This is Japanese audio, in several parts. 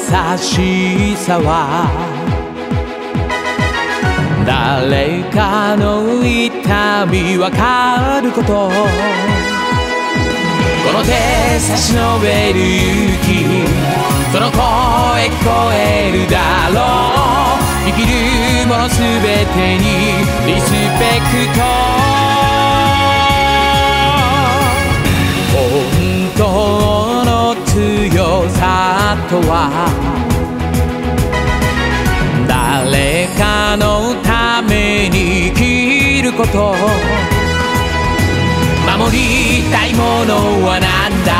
優しさは誰かの痛みわかることこの手差し伸べる勇気。その声聞こえるだろう。生きるものすべてにリスペクト。本当の強さとはこと守りたいものはなんだ？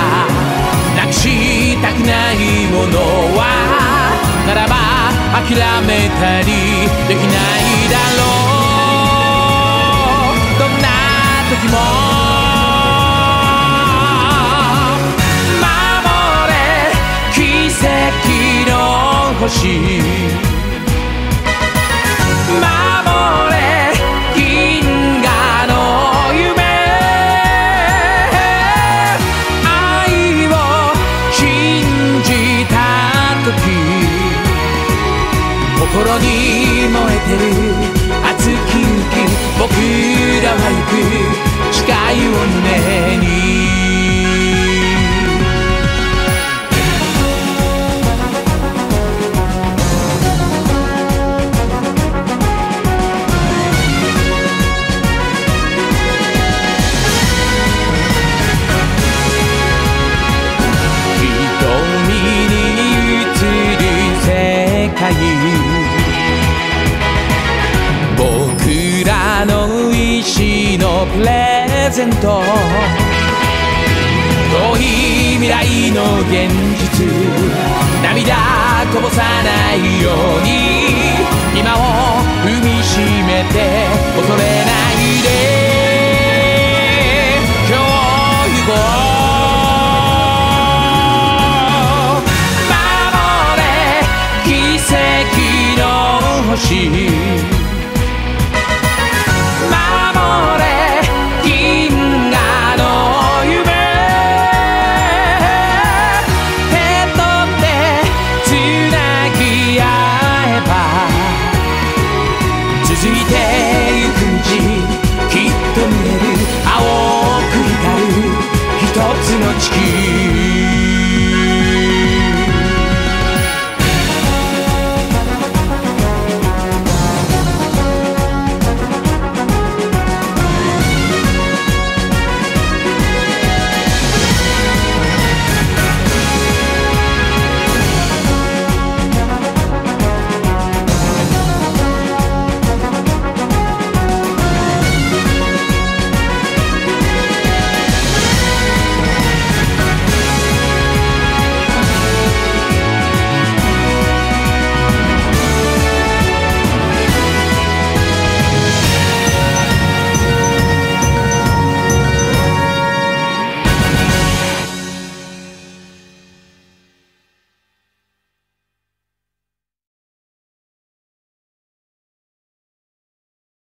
なくしたくないものは？ならば諦めたりできないだろう。どんな時も。守れ奇跡の星。に燃えてる熱き雪僕らは行く。誓いを胸に。プレゼント。遠い未来の現実。涙こぼさないように。今を踏みしめて恐れないで。今日行こう。守れ奇跡の星。づいてゆく道きっと見える。青く光る。一つの地球。